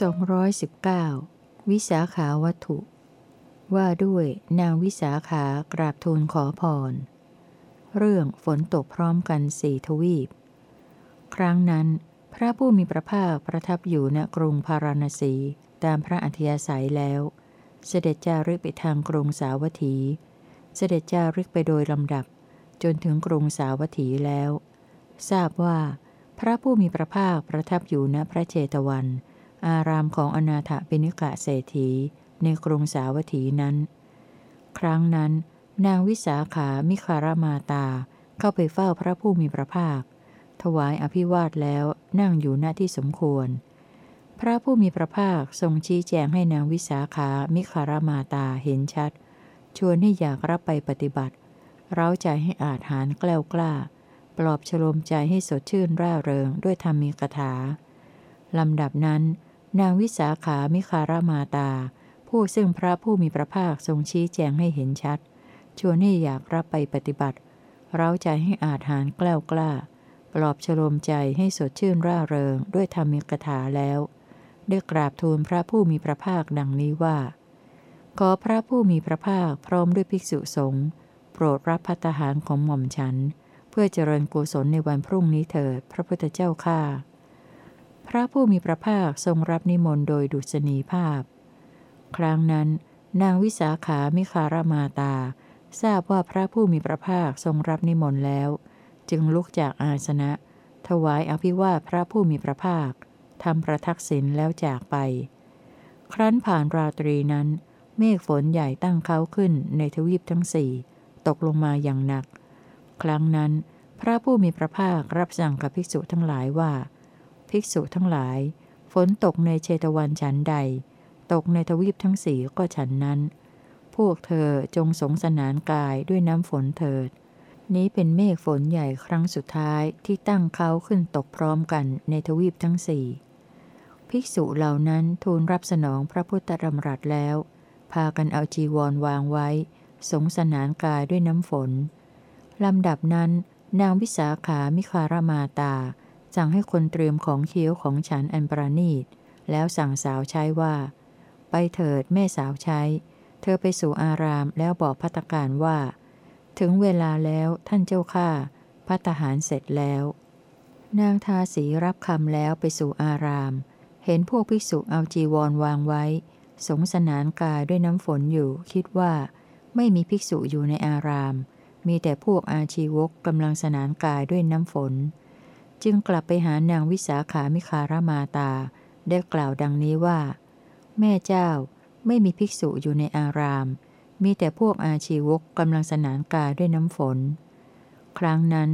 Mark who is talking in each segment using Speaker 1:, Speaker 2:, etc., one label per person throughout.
Speaker 1: 219 วิสาขาวัตถุ ว่าด้วยนางวิสาขากราบทูลขอพร เรื่องฝนตกพร้อมกันสี่ทวีป ครั้งนั้น พระผู้มีพระภาคประทับอยู่ณกรุงพาราณสีตามพระอัธยาศัยแล้ว เสด็จจาริกไปทางกรุงสาวัตถี เสด็จจาริกไปโดยลำดับ จนถึงกรุงสาวัตถีแล้ว ทราบว่า พระผู้มีพระภาคประทับอยู่ณพระเจตวัน อารามของอนาถปิณิกะเศรษฐีในกรุงสาวัตถีนั้น ครั้งนั้น นางวิสาขามิคารมาตาเข้าไปเฝ้าพระผู้มีพระภาค ถวายอภิวาทแล้วนั่งอยู่หน้าที่สมควร พระผู้มีพระภาคทรงชี้แจงให้นางวิสาขามิคารมาตาเห็นชัด ชวนให้อยากรับไปปฏิบัติ เร้าใจให้อาจหารแกล้วกล้า ปลอบฉลมใจให้สดชื่นร่าเริงด้วยธรรมีกถาลำดับนั้น นางวิสาขามิคารามาตา ผู้ซึ่งพระผู้มีพระภาคทรงชี้แจงให้เห็นชัด ชวนให้อยากรับไปปฏิบัติ เร้าใจให้อาหารแกล้วกล้า ปลอบฉลมใจให้สดชื่นร่าเริงด้วยธรรมิกถาแล้ว ได้กราบทูลพระผู้มีพระภาคดังนี้ว่า ขอพระผู้มีพระภาคพร้อมด้วยภิกษุสงฆ์โปรดรับพัตหารของหม่อมฉัน เพื่อเจริญกุศลในวันพรุ่งนี้เถิดพระพุทธเจ้าข้า พระผู้มีพระภาคทรงรับนิมนต์โดยดุษณีภาพ ครั้งนั้น นางวิสาขามิคารมาตา ทราบว่าพระผู้มีพระภาคทรงรับนิมนต์แล้ว จึงลุกจากอาสนะ ถวายอภิวาพระผู้มีพระภาคทำประทักษิณแล้วจากไป ครั้นผ่านราตรีนั้น เมฆฝนใหญ่ตั้งเขาขึ้นในทวีปทั้งสี่ตกลงมาอย่างหนัก ครั้งนั้น พระผู้มีพระภาครับสั่งกับภิกษุทั้งหลายว่า ภิกษุทั้งหลาย ฝนตกในเชตวันฉันใด ตกในทวีปทั้งสี่ก็ฉันนั้น พวกเธอจงสงสนานกายด้วยน้ำฝนเถิด นี้เป็นเมฆฝนใหญ่ครั้งสุดท้ายที่ตั้งเขาขึ้นตกพร้อมกันในทวีปทั้งสี่ภิกษุเหล่านั้นทูลรับสนองพระพุทธธรรมรัตแล้ว พากันเอาจีวรวางไว้ สงสนานกายด้วยน้ำฝนลำดับนั้น นางวิสาขามิคารมาตา สั่งให้คนเตรียมของเคี้ยวของฉันอันประณีต แล้วสั่งสาวใช้ว่า ไปเถิดแม่สาวใช้ เธอไปสู่อารามแล้วบอกพัตการว่า ถึงเวลาแล้วท่านเจ้าข้าพัตหารเสร็จแล้ว นางทาสีรับคำแล้วไปสู่อาราม เห็นพวกภิกษุเอาจีวรวางไว้ สงสนานกายด้วยน้ำฝนอยู่ คิดว่า ไม่มีภิกษุอยู่ในอาราม มีแต่พวกอาชีวกกำลังสนานกายด้วยน้ำฝน จึงกลับไปหานางวิสาขามิคารมาตา ได้กล่าวดังนี้ว่า แม่เจ้าไม่มีภิกษุอยู่ในอาราม มีแต่พวกอาชีวกกำลังสนานกาด้วยน้ำฝน ครั้งนั้น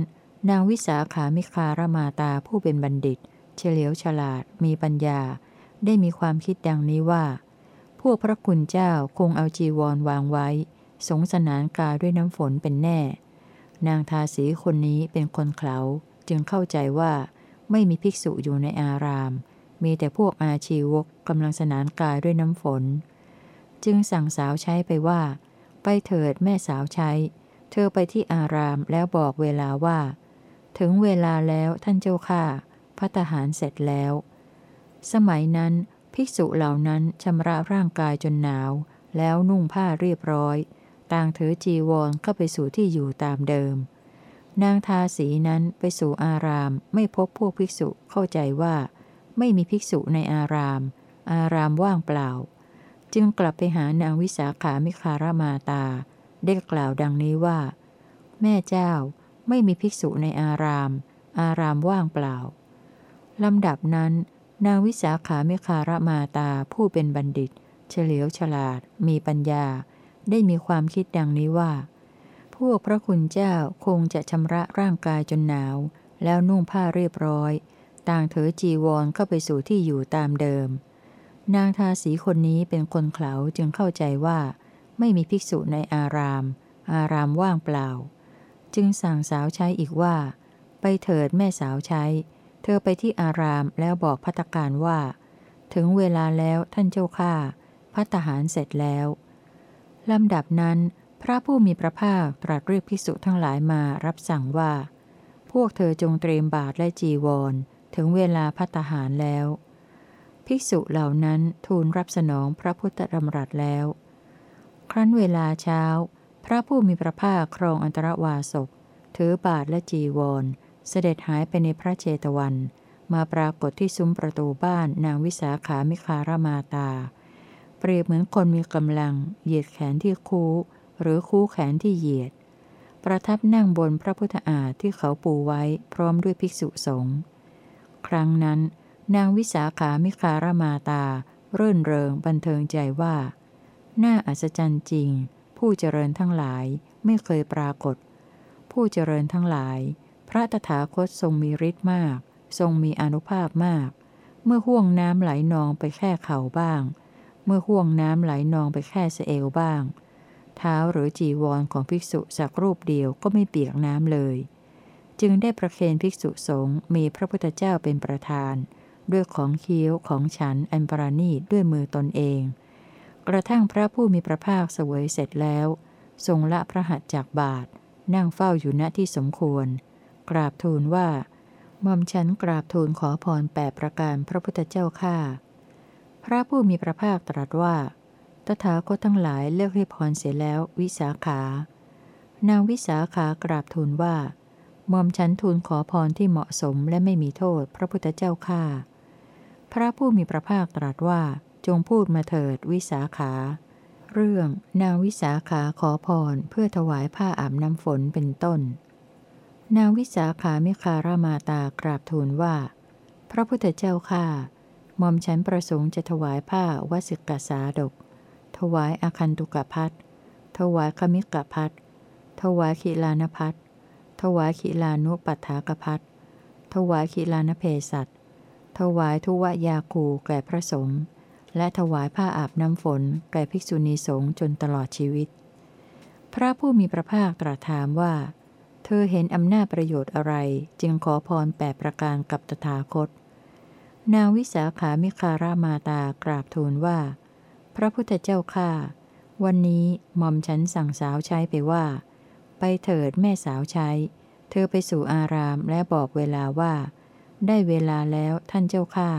Speaker 1: นางวิสาขามิคารมาตาผู้เป็นบัณฑิต เฉลียวฉลาดมีปัญญา ได้มีความคิดดังนี้ว่า พวกพระคุณเจ้าคงเอาจีวรวางไว้ สงสนานกาด้วยน้ำฝนเป็นแน่ นางทาสีคนนี้เป็นคนเขา จึงเข้าใจว่าไม่มีภิกษุอยู่ในอาราม มีแต่พวกอาชีวกกำลังสนานกายด้วยน้ำฝน จึงสั่งสาวใช้ไปว่า ไปเถิดแม่สาวใช้ เธอไปที่อารามแล้วบอกเวลาว่า ถึงเวลาแล้วท่านเจ้าข้าพัตหารเสร็จแล้ว สมัยนั้นภิกษุเหล่านั้นชำระร่างกายจนหนาว แล้วนุ่งผ้าเรียบร้อย ต่างถือจีวรเข้าไปสู่ที่อยู่ตามเดิม นางทาสีนั้นไปสู่อารามไม่พบพวกภิกษุเข้าใจว่า ไม่มีภิกษุในอาราม อารามว่างเปล่า จึงกลับไปหานางวิสาขามิคารมาตา ได้กล่าวดังนี้ว่า แม่เจ้าไม่มีภิกษุในอาราม อารามว่างเปล่าลำดับนั้น นางวิสาขามิคารมาตาผู้เป็นบัณฑิต เฉลียวฉลาด มีปัญญา ได้มีความคิดดังนี้ว่า พวกพระคุณเจ้าคงจะชำระร่างกายจนหนาว แล้วนุ่งผ้าเรียบร้อย ต่างเถอจีวรเข้าไปสู่ที่อยู่ตามเดิม นางทาสีคนนี้เป็นคนเขาจึงเข้าใจว่า ไม่มีภิกษุในอาราม อารามว่างเปล่า จึงสั่งสาวใช้อีกว่า ไปเถิดแม่สาวใช้ เธอไปที่อารามแล้วบอกพัตการว่า ถึงเวลาแล้วท่านเจ้าข้าพัตหารเสร็จแล้วลำดับนั้น พระผู้มีพระภาคตรัสเรียกภิกษุทั้งหลายมารับสั่งว่า พวกเธอจงเตรียมบาตรและจีวร ถึงเวลาพัตหารแล้ว ภิกษุเหล่านั้นทูลรับสนองพระพุทธดำรัสแล้ว ครั้นเวลาเช้า พระผู้มีพระภาคครองอันตรวาสกถือบาทและจีวร เสด็จหายไปในพระเจตวัน มาปรากฏที่ซุ้มประตูบ้านนางวิสาขามิคารมาตา เปรียบเหมือนคนมีกำลัง เหยียดแขนที่คู หรือคู่แขนที่เหยียด ประทับนั่งบนพระพุทธอาฏที่เขาปูไว้พร้อมด้วยภิกษุสงฆ์ครั้งนั้น นางวิสาขามิคารมาตา เรื่นเริงบันเทิงใจว่า น่าอัศจรรย์จริง ผู้เจริญทั้งหลายไม่เคยปรากฏ ผู้เจริญทั้งหลาย พระตถาคตทรงมีฤทธิ์มาก ทรงมีอนุภาพมาก เมื่อห่วงน้ำไหลนองไปแค่เข่าบ้าง เมื่อห่วงน้ำไหลนองไปแค่เสเอวบ้าง เท้าหรือจีวรของภิกษุสักรูปเดียวก็ไม่เปียกน้ำเลย จึงได้ประเคนภิกษุสงฆ์มีพระพุทธเจ้าเป็นประธาน ด้วยของเคี้ยวของฉันอันปราณีตด้วยมือตนเอง กระทั่งพระผู้มีพระภาคเสวยเสร็จแล้ว ทรงละพระหัตจากบาท นั่งเฝ้าอยู่ณที่สมควร กราบทูลว่าหม่อมฉันกราบทูลขอพรแปประการพระพุทธเจ้าข้าพระผู้มีพระภาคตรัสว่า ตถาคตทั้งหลายเลือกให้พรเสียแล้ววิสาขา นางวิสาขากราบทูลว่าหม่อมฉันทูลขอพรที่เหมาะสมและไม่มีโทษ พระพุทธเจ้าข้าพระผู้มีพระภาคตรัสว่าจงพูดมาเถิดวิสาขา เรื่องนางวิสาขาขอพรเพื่อถวายผ้าอาบน้ำฝนเป็นต้น นางวิสาขามิคารามาตากราบทูลว่า พระพุทธเจ้าข้าหม่อมฉันประสงค์จะถวายผ้าวสิกสาดก ถวายอาคันตุกพัทถวายคมิกพัทถวายขีลานพัทถวายขีลานุปัฏฐากพัทถวายขีลานเพสัตถวายทุวยาคูแก่พระสงฆ์ และถวายผ้าอาบน้ำฝน แก่ภิกษุณีสงฆ์จนตลอดชีวิต พระผู้มีพระภาคตรัสถามว่า เธอเห็นอำนาจประโยชน์อะไร จึงขอพรแปดประการกับตถาคต นางวิสาขามิคารามาตากราบทูลว่า พระพุทธเจ้าข้าวันนี้หม่อมฉันสั่งสาวใช้ไปว่า ไปเถิดแม่สาวใช้ เธอไปสู่อารามและบอกเวลาว่า ได้เวลาแล้วท่านเจ้าข้า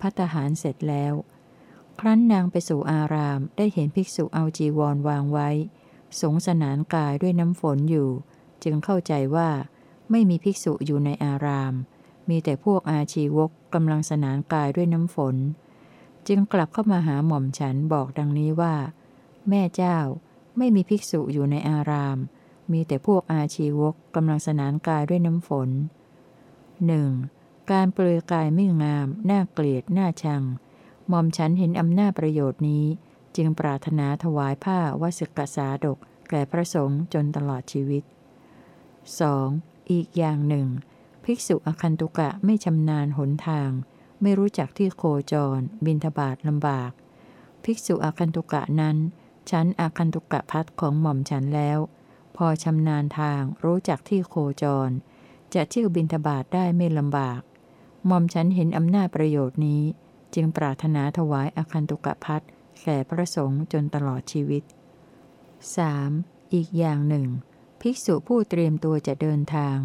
Speaker 1: พัตหารเสร็จแล้ว ครั้นนางไปสู่อารามได้เห็นภิกษุเอาจีวรวางไว้ สงสนานกายด้วยน้ำฝนอยู่ จึงเข้าใจว่า ไม่มีภิกษุอยู่ในอาราม มีแต่พวกอาชีวกกำลังสนานกายด้วยน้ำฝน จึงกลับเข้ามาหาหม่อมฉันบอกดังนี้ว่า แม่เจ้าไม่มีภิกษุอยู่ในอาราม มีแต่พวกอาชีวกกำลังสนานกายด้วยน้ำฝนหนึ่งการเปลือยกายไม่งาม น่าเกลียด น่าชัง หม่อมฉันเห็นอำนาจประโยชน์นี้ จึงปรารถนาถวายผ้าวสกสาดก แก่พระสงฆ์จนตลอดชีวิต 2. อีกอย่างหนึ่ง ภิกษุอคันตุกะไม่ชำนาญหนทาง ไม่รู้จักที่โคจร บินทบาทลำบาก ภิกษุอาคันตุกะนั้น ฉันอาคันตุกะพัดของหม่อมฉันแล้ว พอชำนาญทางรู้จักที่โคจร จะเที่ยวบินทบาทได้ไม่ลำบาก หม่อมฉันเห็นอำนาจประโยชน์นี้ จึงปรารถนาถวายอาคันตุกะพัดแก่พระสงฆ์จนตลอดชีวิต 3. อีกอย่างหนึ่ง ภิกษุผู้เตรียมตัวจะเดินทาง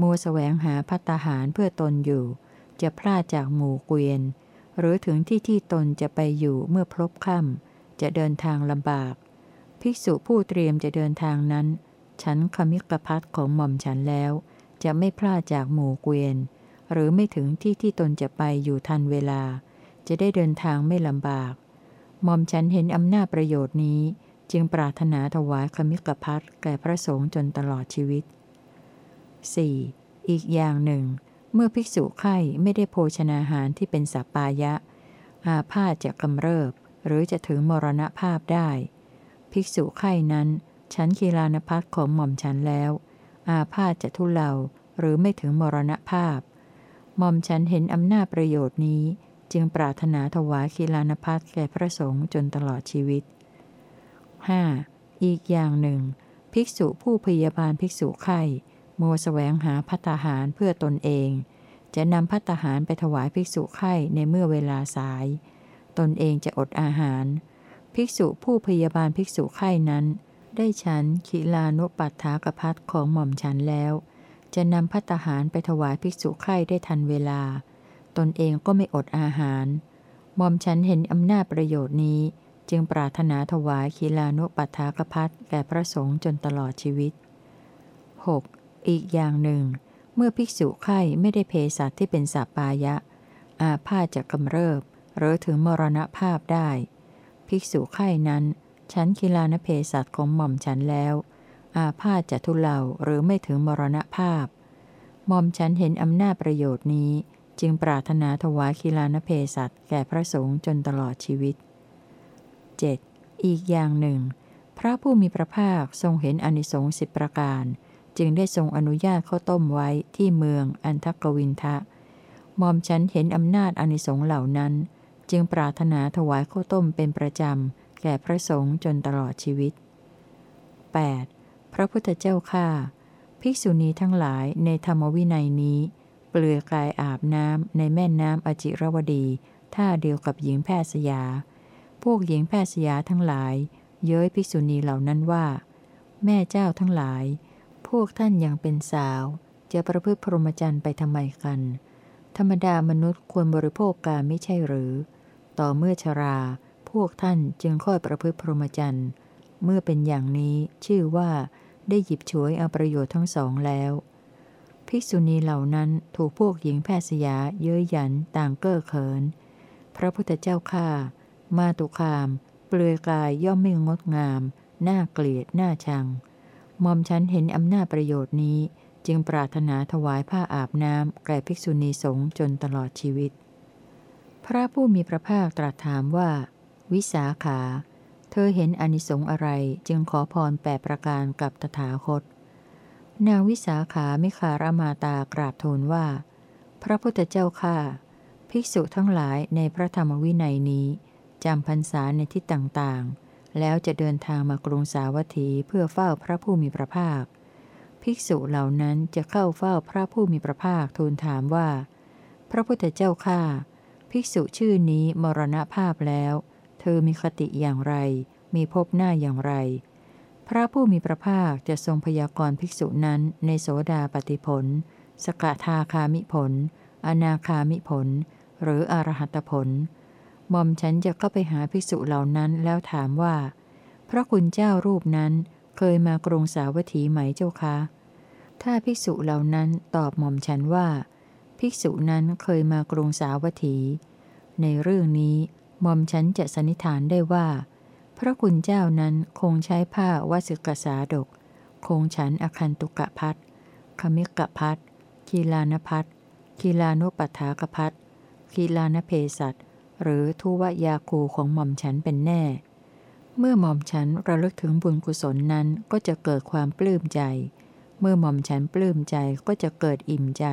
Speaker 1: มัวแสวงหาพัตาหารเพื่อตนอยู่ จะพลาดจากหมู่เกวียน หรือถึงที่ที่ตนจะไปอยู่เมื่อพลบค่ำจะเดินทางลำบาก ภิกษุผู้เตรียมจะเดินทางนั้น ฉันคมิกพัทของหม่อมฉันแล้ว จะไม่พลาดจากหมู่เกวียน หรือไม่ถึงที่ที่ตนจะไปอยู่ทันเวลา จะได้เดินทางไม่ลำบากหม่อมฉันเห็นอำนาจประโยชน์นี้ จึงปรารถนาถวายคมิกพัทแก่พระสงฆ์จนตลอดชีวิต 4. อีกอย่างหนึ่ง เมื่อภิกษุไข้ไม่ได้โภชนาหารที่เป็นสัปปายะ อาพาธจะกำเริบ หรือจะถึงมรณภาพได้ ภิกษุไข้นั้น ฉันคีลานพัทของหม่อมฉันแล้ว อาพาธจะทุเลาหรือไม่ถึงมรณภาพ หม่อมฉันเห็นอำนาจประโยชน์นี้ จึงปรารถนาถวายคีลานพัทแก่พระสงฆ์จนตลอดชีวิต 5. อีกอย่างหนึ่ง ภิกษุผู้พยาบาลภิกษุไข้ มัวแสวงหาพัตหารเพื่อตนเอง จะนำพัตหารไปถวายภิกษุไข่ในเมื่อเวลาสาย ตนเองจะอดอาหาร ภิกษุผู้พยาบาลภิกษุไข่นั้น ได้ฉันขีลานุปัฏฐากพัทของหม่อมฉันแล้ว จะนำพัตหารไปถวายภิกษุไข่ได้ทันเวลา ตนเองก็ไม่อดอาหารหม่อมฉันเห็นอำนาจประโยชน์นี้จึงปรารถนาถวายคีลานุปัฏฐากพัทแก่พระสงฆ์จนตลอดชีวิต 6. อีกอย่างหนึ่ง เมื่อภิกษุไข้ไม่ได้เพสัตที่เป็นสัปปายะ อาพาธจะกำเริบ หรือถึงมรณภาพได้ ภิกษุไข้นั้นฉันคีลานเพสัตของหม่อมฉันแล้ว อาพาธจะทุเลาหรือไม่ถึงมรณภาพหม่อมฉันเห็นอำนาจประโยชน์นี้ จึงปรารถนาถวายคีลานเพสัตแก่พระสงฆ์จนตลอดชีวิต 7. อีกอย่างหนึ่ง พระผู้มีพระภาคทรงเห็นอนิสงส์สิบประการ จึงได้ทรงอนุญาตข้าวต้มไว้ที่เมืองอันทกวินทะหม่อมฉันเห็นอำนาจอนิสงเหล่านั้น จึงปรารถนาถวายข้าวต้มเป็นประจำ แก่พระสงฆ์จนตลอดชีวิต 8. พระพุทธเจ้าข้าภิกษุณีทั้งหลายในธรรมวินัยนี้ เปลือยกายอาบน้ำในแม่น้ำอจิรวดี ท่าเดียวกับหญิงแพทย์สยา พวกหญิงแพทย์สยาทั้งหลาย เย้ยภิกษุณีเหล่านั้นว่า แม่เจ้าทั้งหลาย วกท่านยังเป็นสาว จะประพฤติพรหมจรรย์ไปทำไมกัน ธรรมดามนุษย์ควรบริโภคกาไม่ใช่หรือ ต่อเมื่อชรา พวกท่านจึงค่อยประพฤติพรหมจรรย์ เมื่อเป็นอย่างนี้ชื่อว่าได้หยิบฉวยเอาประโยชน์ทั้งสองแล้ว ภิกษุณีเหล่านั้นถูกพวกหญิงแพทย์สยาเย้ยหยันต่างเก้อเขิน พระพุทธเจ้าข้ามาตุคาม เปลือยกายย่อมไม่งดงาม น่าเกลียด น่าชัง มอมฉันเห็นอำนาจประโยชน์นี้ จึงปรารถนาถวายผ้าอาบน้ำแก่ภิกษุณีสงฆ์จนตลอดชีวิต พระผู้มีพระภาคตรัสถามว่า วิสาขา เธอเห็นอนิสงส์อะไรจึงขอพรแปประการกับตถาคต นางวิสาขาไม่คารมาตากราบทูลว่า พระพุทธเจ้าข้าภิกษุทั้งหลายในพระธรรมวินัยนี้จำพรรษาในที่ต่างๆ แล้วจะเดินทางมากรุงสาวัตถีเพื่อเฝ้าพระผู้มีพระภาค ภิกษุเหล่านั้นจะเข้าเฝ้าพระผู้มีพระภาคทูลถามว่า พระพุทธเจ้าข้าภิกษุชื่อนี้มรณภาพแล้ว เธอมีคติอย่างไร มีภพหน้าอย่างไร พระผู้มีพระภาคจะทรงพยากรณ์ภิกษุนั้นในโสดาปฏิผล สกทาคามิผล อนาคามิผล หรืออรหัตผล หม่อมฉันจะเข้าไปหาภิกษุเหล่านั้นแล้วถามว่า พระคุณเจ้ารูปนั้นเคยมากรุงสาวัตถีไหมเจ้าคะ ถ้าภิกษุเหล่านั้นตอบหม่อมฉันว่า ภิกษุนั้นเคยมากรุงสาวัตถี ในเรื่องนี้หม่อมฉันจะสันนิษฐานได้ว่า พระคุณเจ้านั้นคงใช้ผ้าวสิกษาดก คงฉันอคันตุกะพัดคมิกะพัดคีลานพัดคีลานุปัฏฐากพัดคีลานเพสัต หรือทุวยาคูของหม่อมฉันเป็นแน่ เมื่อหม่อมฉันระลึกถึงบุญกุศลนั้นก็จะเกิดความปลื้มใจ เมื่อหม่อมฉันปลื้มใจก็จะเกิดอิ่มใจ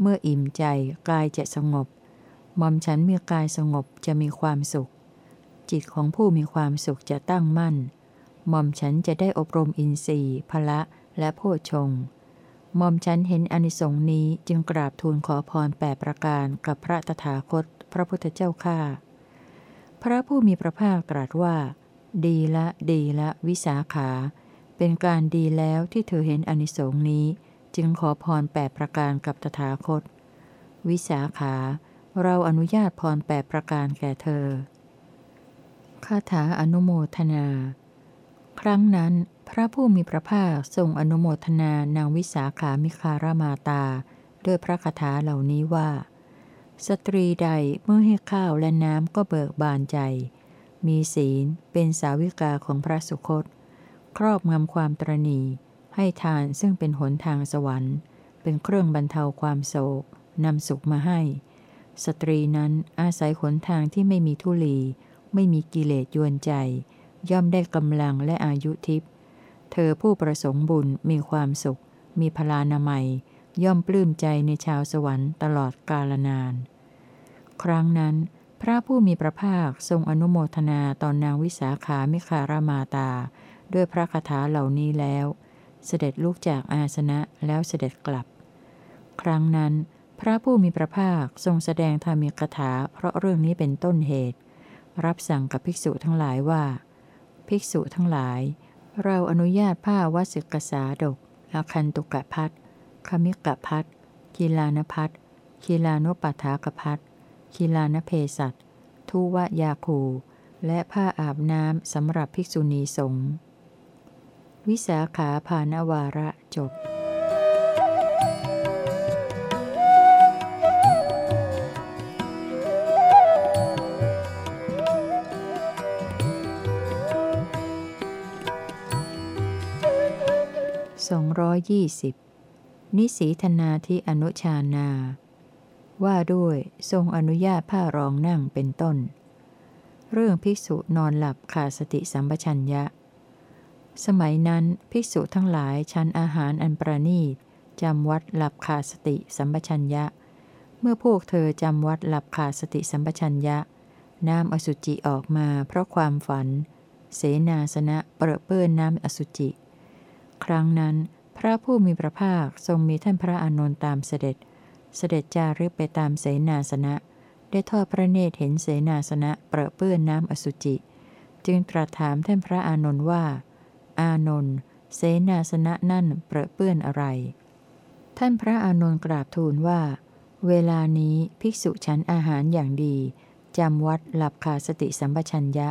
Speaker 1: เมื่ออิ่มใจกายจะสงบ หม่อมฉันมีกายสงบจะมีความสุข จิตของผู้มีความสุขจะตั้งมั่น หม่อมฉันจะได้อบรมอินทรีย์พละและโพชงหม่อมฉันเห็นอนิสงส์นี้จึงกราบทูลขอพรแปประการกับพระตถาคต พระพุทธเจ้าข้าพระผู้มีพระภาคตรัสว่า ดีละ ดีละวิสาขา เป็นการดีแล้วที่เธอเห็นอนิสงส์นี้ จึงขอพรแปประการกับตถาคต วิสาขา เราอนุญาตพรแปประการแก่เธอคาถาอนุโมทนา ครั้งนั้น พระผู้มีพระภาคทรงอนุโมทนานางวิสาขามิคารมาตา ด้วยพระคาถาเหล่านี้ว่า สตรีใดเมื่อให้ข้าวและน้ำก็เบิกบานใจ มีศีลเป็นสาวิกาของพระสุคต ครอบงำความตรณี ให้ทานซึ่งเป็นหนทางสวรรค์ เป็นเครื่องบรรเทาความโศกนำสุขมาให้ สตรีนั้นอาศัยหนทางที่ไม่มีทุลี ไม่มีกิเลสยวนใจ ย่อมได้กำลังและอายุทิพย์เธอผู้ประสงค์บุญมีความสุข มีพลานามัย ย่อมปลื้มใจในชาวสวรรค์ตลอดกาลนาน ครั้งนั้น พระผู้มีพระภาคทรงอนุโมทนาตอนนางวิสาขามิคารามาตา ด้วยพระคาถาเหล่านี้แล้ว เสด็จลุกจากอาสนะแล้วเสด็จกลับ ครั้งนั้น พระผู้มีพระภาคทรงแสดงธรรมีคาถาเพราะเรื่องนี้เป็นต้นเหตุ รับสั่งกับภิกษุทั้งหลายว่า ภิกษุทั้งหลาย เราอนุญาตผ้าวสิกษาดกอาคันตุกะพัด คมิกะพัดกีลานพัดกีลานุปัฏฐากพัดกีลานเพสัตทุวยาคู และผ้าอาบน้ำสำหรับภิกษุณีสงฆ์วิสาขาภานวาระจบสองร้อยยี่สิบ นิสีธนาธิอนุชานา ว่าด้วยทรงอนุญาตผ้ารองนั่งเป็นต้น เรื่องภิกษุนอนหลับขาดสติสัมปชัญญะ สมัยนั้นภิกษุทั้งหลายชันอาหารอันประนีตจำวัดหลับขาดสติสัมปชัญญะ เมื่อพวกเธอจำวัดหลับขาดสติสัมปชัญญะ น้ำอสุจิออกมาเพราะความฝัน เสนาสนะเปรอะเปื้อนน้ำอสุจิ ครั้งนั้น พระผู้มีพระภาคทรงมีท่านพระอานนท์ตามเสด็จ เสด็จจาริกไปตามเสนาสนะ ได้ทอดพระเนตรเห็นเสนาสนะเปรอะเปื้อนน้ำอสุจิ จึงตรัสถามท่านพระอานนท์ว่า อานนท์เสนาสนะนั่นเปรอะเปื้อนอะไร ท่านพระอานนท์กราบทูลว่า เวลานี้ภิกษุฉันอาหารอย่างดีจำวัดหลับขาดสติสัมปชัญญะ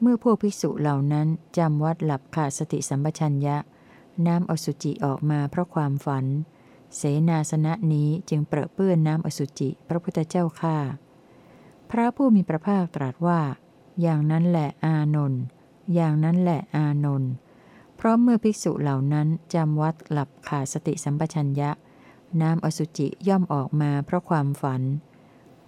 Speaker 1: เมื่อพวกภิกษุเหล่านั้นจำวัดหลับขาดสติสัมปชัญญะ น้ำอสุจิออกมาเพราะความฝัน เสนาสนะนี้จึงเปรอะเปื้อนน้ำอสุจิพระพุทธเจ้าข้าพระผู้มีพระภาคตรัสว่า อย่างนั้นแหละอานนท์อย่างนั้นแหละอานนท์เพราะเมื่อภิกษุเหล่านั้นจำวัดหลับขาดสติสัมปชัญญะ น้ำอสุจิย่อมออกมาเพราะความฝัน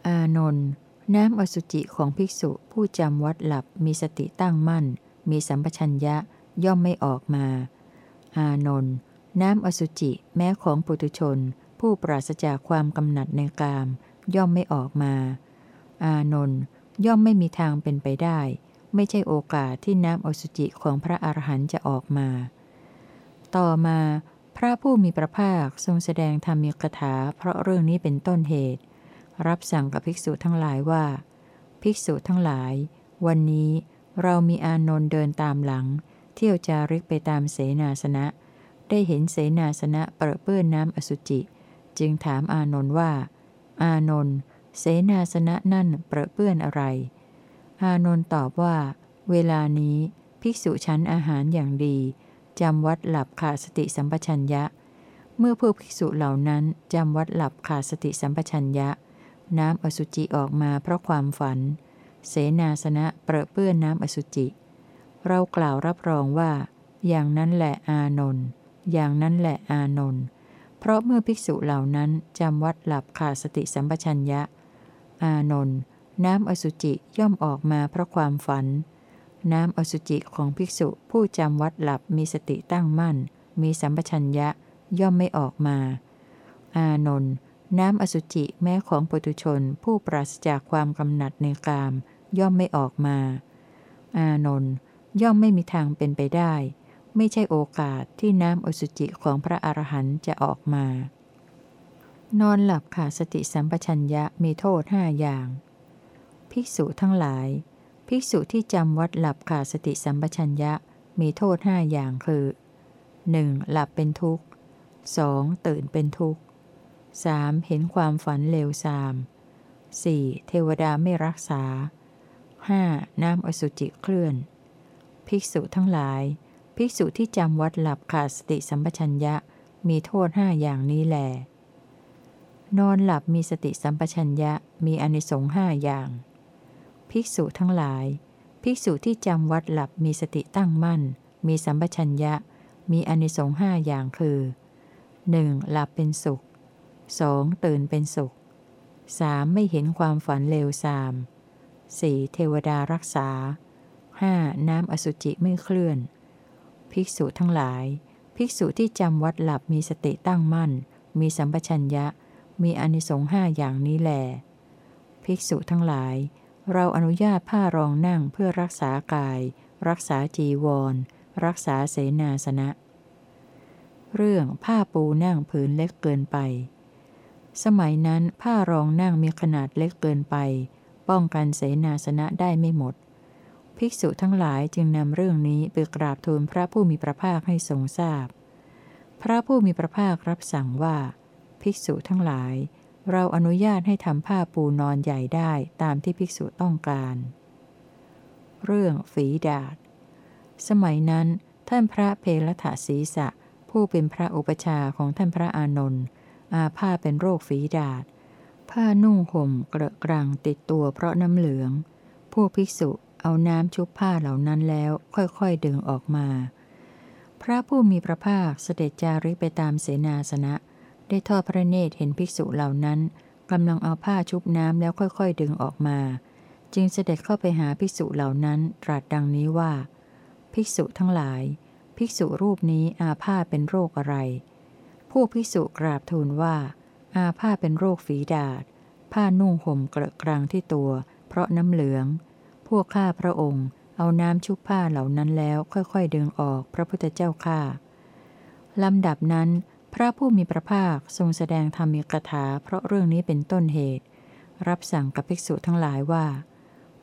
Speaker 1: อานนท์น้ำอสุจิของภิกษุผู้จำวัดหลับมีสติตั้งมั่น มีสัมปชัญญะย่อมไม่ออกมา อานนท์น้ำอสุจิแม้ของปุถุชน ผู้ปราศจากความกำหนัดในกาม ย่อมไม่ออกมา อานนท์ย่อมไม่มีทางเป็นไปได้ ไม่ใช่โอกาสที่น้ำอสุจิของพระอรหันต์จะออกมา ต่อมา พระผู้มีพระภาคทรงแสดงธรรมีกถาเพราะเรื่องนี้เป็นต้นเหตุ รับสั่งกับภิกษุทั้งหลายว่า ภิกษุทั้งหลาย วันนี้เรามีอานนท์เดินตามหลัง เที่ยวจาริกไปตามเสนาสนะ ได้เห็นเสนาสนะเปรอะเปื้อนน้ำอสุจิ จึงถามอานนท์ว่า อานนท์เสนาสนะนั่นเปรอะเปื้อนอะไร อานนท์ตอบว่า เวลานี้ภิกษุชั้นอาหารอย่างดีจำวัดหลับขาดสติสัมปชัญญะ เมื่อพวกภิกษุเหล่านั้นจำวัดหลับขาดสติสัมปชัญญะ น้ำอสุจิออกมาเพราะความฝัน เสนาสนะเปรอะเปื้อนน้ำอสุจิ เรากล่าวรับรองว่า อย่างนั้นแหละอานนท์อย่างนั้นแหละอานนท์เพราะเมื่อภิกษุเหล่านั้นจำวัดหลับขาดสติสัมปชัญญะ อานนท์น้ำอสุจิย่อมออกมาเพราะความฝัน น้ำอสุจิของภิกษุผู้จำวัดหลับมีสติตั้งมั่น มีสัมปชัญญะย่อมไม่ออกมา อานนท์น้ำอสุจิแม้ของปุถุชนผู้ปราศจากความกำหนัดในกาม ย่อมไม่ออกมา อานนท์ ย่อมไม่มีทางเป็นไปได้ ไม่ใช่โอกาสที่น้ำอสุจิของพระอรหันต์จะออกมา นอนหลับขาดสติสัมปชัญญะมีโทษห้าอย่าง ภิกษุทั้งหลาย ภิกษุที่จำวัดหลับขาดสติสัมปชัญญะมีโทษห้าอย่างคือ 1. หลับเป็นทุกข์ 2. ตื่นเป็นทุกข์ 3. เห็นความฝันเลวทราม 4. เทวดาไม่รักษา 5. น้ำอสุจิเคลื่อน ภิกษุทั้งหลาย ภิกษุที่จำวัดหลับขาดสติสัมปชัญญะมีโทษห้าอย่างนี้แหลนอนหลับมีสติสัมปชัญญะมีอนิสงส์ห้าอย่าง ภิกษุทั้งหลาย ภิกษุที่จำวัดหลับมีสติตั้งมั่น มีสัมปชัญญะ มีอนิสงส์ห้าอย่างคือ 1. หลับเป็นสุข 2. ตื่นเป็นสุข 3. ไม่เห็นความฝันเลวทราม 4. เทวดารักษา 5. น้ำอสุจิไม่เคลื่อน ภิกษุทั้งหลาย ภิกษุที่จำวัดหลับมีสติตั้งมั่น มีสัมปชัญญะ มีอนิสงส์ห้าอย่างนี้แหลภิกษุทั้งหลาย เราอนุญาตผ้ารองนั่งเพื่อรักษากาย รักษาจีวร รักษาเสนาสนะ เรื่องผ้าปูนั่งผืนเล็กเกินไป สมัยนั้นผ้ารองนั่งมีขนาดเล็กเกินไป ป้องกันเสนาสนะได้ไม่หมด ภิกษุทั้งหลายจึงนำเรื่องนี้ไปกราบทูลพระผู้มีพระภาคให้ทรงทราบพพระผู้มีพระภาครับสั่งว่า ภิกษุทั้งหลาย เราอนุญาตให้ทำผ้าปูนอนใหญ่ได้ตามที่ภิกษุต้องการ เรื่องฝีดาษสมัยนั้น ท่านพระเพลถาศีสะ ผู้เป็นพระอุปชาของท่านพระอานนท์อาผ้าเป็นโรคฝีดาษผ้านุ่งห่มเกระกรังติดตัวเพราะน้ำเหลือง พวกภิกษุ เอาน้ำชุบผ้าเหล่านั้นแล้วค่อยๆดึงออกมา พระผู้มีพระภาคเสด็จจาริกไปตามเสนาสนะ ได้ทอดพระเนตรเห็นภิกษุเหล่านั้นกำลังเอาผ้าชุบน้ำแล้วค่อยๆดึงออกมา จึงเสด็จเข้าไปหาภิกษุเหล่านั้นตรัสดังนี้ว่า ภิกษุทั้งหลาย ภิกษุรูปนี้อาผ้าเป็นโรคอะไรพวกภิกษุกราบทูลว่า อาผ้าเป็นโรคฝีดาษผ้านุ่งห่มเกระกรังที่ตัว เพราะน้ำเหลือง พวกข้าพระองค์ เอาน้ำชุบผ้าเหล่านั้นแล้วค่อยๆดึงออกพระพุทธเจ้าข้าลำดับนั้น พระผู้มีพระภาคทรงแสดงธรรมีกถาเพราะเรื่องนี้เป็นต้นเหตุ รับสั่งกับภิกษุทั้งหลายว่า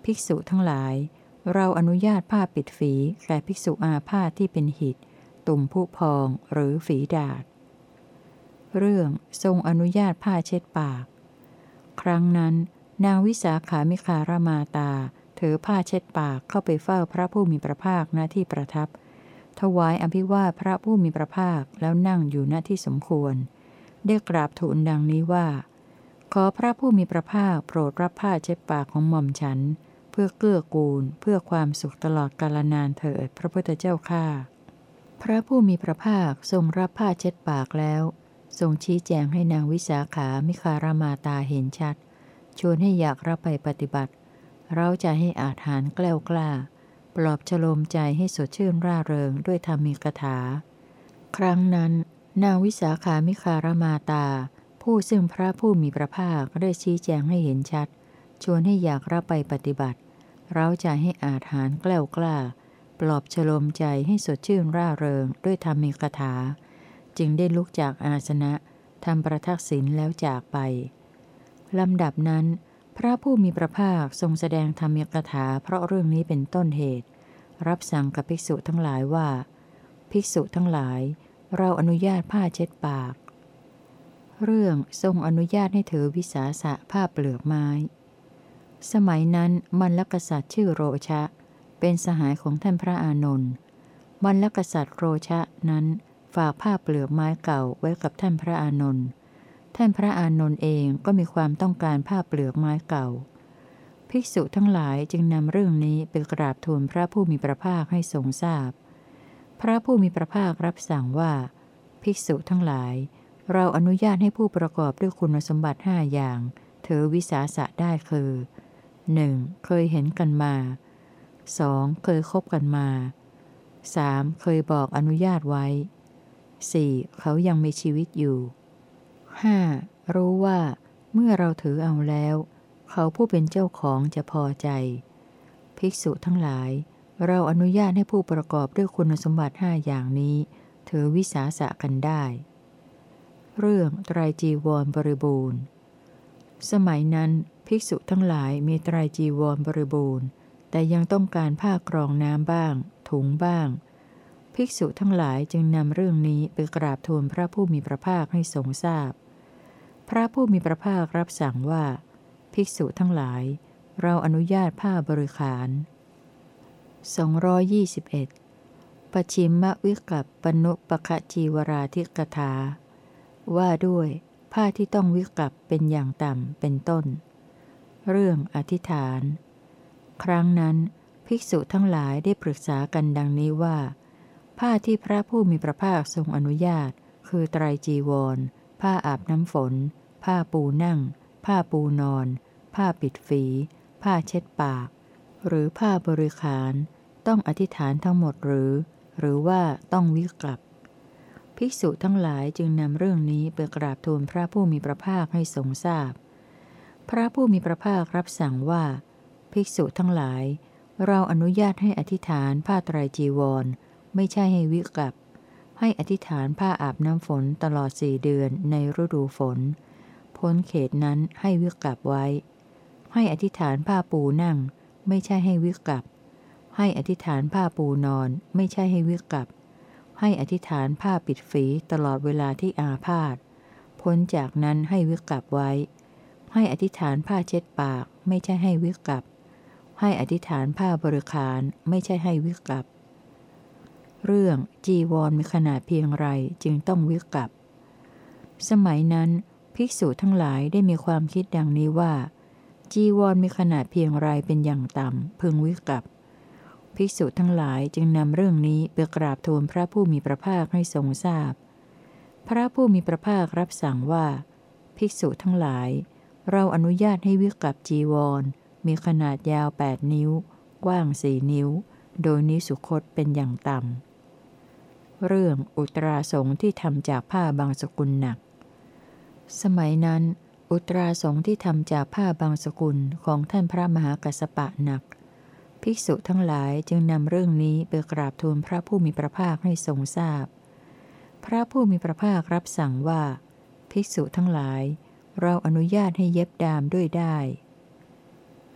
Speaker 1: ภิกษุทั้งหลาย เราอนุญาตผ้าปิดฝีแก่ภิกษุอาผ้าที่เป็นหิดตุ่มผู้พองหรือฝีดาษเรื่องทรงอนุญาตผ้าเช็ดปาก ครั้งนั้น นางวิสาขามิคารมาตา ถือผ้าเช็ดปากเข้าไปเฝ้าพระผู้มีพระภาคณที่ประทับ ถวายอภิวาพระผู้มีพระภาคแล้วนั่งอยู่ณที่สมควร ได้กราบทูลดังนี้ว่า ขอพระผู้มีพระภาคโปรดรับผ้าเช็ดปากของหม่อมฉัน เพื่อเกื้อกูล เพื่อความสุขตลอดกาลนานเถิดพระพุทธเจ้าข้าพระผู้มีพระภาคทรงรับผ้าเช็ดปากแล้ว ทรงชี้แจงให้นางวิสาขามิคารมาตาเห็นชัด ชวนให้อยากรับไปปฏิบัติ เราจะให้อาถานแกล้วกล้า ปลอบฉโลมใจให้สดชื่นร่าเริงด้วยธรรมีกถา ครั้งนั้น นางวิสาขามิคารมาตา ผู้ซึ่งพระผู้มีพระภาคได้ชี้แจงให้เห็นชัด ชวนให้อยากรับไปปฏิบัติ เราจะให้อาถานแกล้วกล้า ปลอบฉโลมใจให้สดชื่นร่าเริงด้วยธรรมีกถา จึงได้ลุกจากอาสนะทำประทักษิณแล้วจากไปลำดับนั้น พระผู้มีพระภาคทรงแสดงธรรมีกถาเพราะเรื่องนี้เป็นต้นเหตุ รับสั่งกับภิกษุทั้งหลายว่า ภิกษุทั้งหลาย เราอนุญาตผ้าเช็ดปาก เรื่องทรงอนุญาตให้ถือวิสาสะผ้าเปลือกไม้ สมัยนั้นมันลกษัตริย์ชื่อโรชะ เป็นสหายของท่านพระอานนท์มันลกษัตริย์โรชะนั้นฝากผ้าเปลือกไม้เก่าไว้กับท่านพระอานนท์ ท่านพระอานนท์เองก็มีความต้องการผ้าเปลือกไม้เก่า ภิกษุทั้งหลายจึงนำเรื่องนี้ไปกราบทูลพระผู้มีพระภาคให้ทรงทราบพพระผู้มีพระภาครับสั่งว่า ภิกษุทั้งหลาย เราอนุญาตให้ผู้ประกอบด้วยคุณสมบัติห้าอย่างถือวิสาสะได้คือ 1. เคยเห็นกันมา 2. เคยคบกันมา 3. เคยบอกอนุญาตไว้ 4. เขายังมีชีวิตอยู่ 5. รู้ว่า เมื่อเราถือเอาแล้ว เขาผู้เป็นเจ้าของจะพอใจ ภิกษุทั้งหลาย เราอนุญาตให้ผู้ประกอบด้วยคุณสมบัติห้าอย่างนี้ ถือวิสาสะกันได้ เรื่องไตรจีวรบริบูรณ์ สมัยนั้นภิกษุทั้งหลายมีไตรจีวรบริบูรณ์ แต่ยังต้องการผ้ากรองน้ำบ้าง ถุงบ้าง ภิกษุทั้งหลายจึงนำเรื่องนี้ไปกราบทูลพระผู้มีพระภาคให้ทรงทราบพ พระผู้มีพระภาครับสั่งว่า ภิกษุทั้งหลาย เราอนุญาตผ้าบริขาร 221ปชิมมวิกับปนุปคะจีวราธิกถา ว่าด้วยผ้าที่ต้องวิกับเป็นอย่างต่ำเป็นต้น เรื่องอธิษฐาน ครั้งนั้นภิกษุทั้งหลายได้ปรึกษากันดังนี้ว่า ผ้าที่พระผู้มีพระภาคทรงอนุญาต คือไตรจีวร ผ้าอาบน้ำฝน ผ้าปูนั่ง ผ้าปูนอน ผ้าปิดฝี ผ้าเช็ดปาก หรือผ้าบริขาร ต้องอธิษฐานทั้งหมดหรือ หรือว่าต้องวิกลับ ภิกษุทั้งหลายจึงนำเรื่องนี้ไปกราบทูลพระผู้มีพระภาคให้ทรงทราบพพระผู้มีพระภาครับสั่งว่า ภิกษุทั้งหลาย เราอนุญาตให้อธิษฐานผ้าไตรจีวร ไม่ใช่ให้วิกลับ ให้อธิษฐานผ้าอาบน้ำฝนตลอดสี่เดือนในฤดูฝน พ้นเขตนั้นให้วิกลับไว้ ให้อธิษฐานผ้าปูนั่ง ไม่ใช่ให้วิกลับ ให้อธิษฐานผ้าปูนอน ไม่ใช่ให้วิกลับ ให้อธิษฐานผ้าปิดฝีตลอดเวลาที่อาพาธพ้นจากนั้นให้วิกลับไว้ ให้อธิษฐานผ้าเช็ดปาก ไม่ใช่ให้วิกลับ ให้อธิษฐานผ้าบริขารไม่ใช่ให้วิกลับ เรื่องจีวรมีขนาดเพียงไรจึงต้องวิกับ สมัยนั้น ภิกษุทั้งหลายได้มีความคิดดังนี้ว่า จีวรมีขนาดเพียงไรเป็นอย่างต่ำพึงวิกับ ภิกษุทั้งหลายจึงนำเรื่องนี้ไปกราบทูลพระผู้มีพระภาคให้ทรงทราบพพระผู้มีพระภาครับสั่งว่า ภิกษุทั้งหลาย เราอนุญาตให้วิกับจีวร มีขนาดยาวแปดนิ้ว กว้างสี่นิ้วโดยนิสุคตเป็นอย่างต่ำ เรื่องอุตราสงที่ทำจากผ้าบางสกุลหนัก สมัยนั้น อุตราสงที่ทำจากผ้าบางสกุลของท่านพระมหากัสปะหนัก ภิกษุทั้งหลายจึงนำเรื่องนี้ไปกราบทูลพระผู้มีพระภาคให้ทรงทราบพพระผู้มีพระภาครับสั่งว่า ภิกษุทั้งหลาย เราอนุญาตให้เย็บดามด้วยได้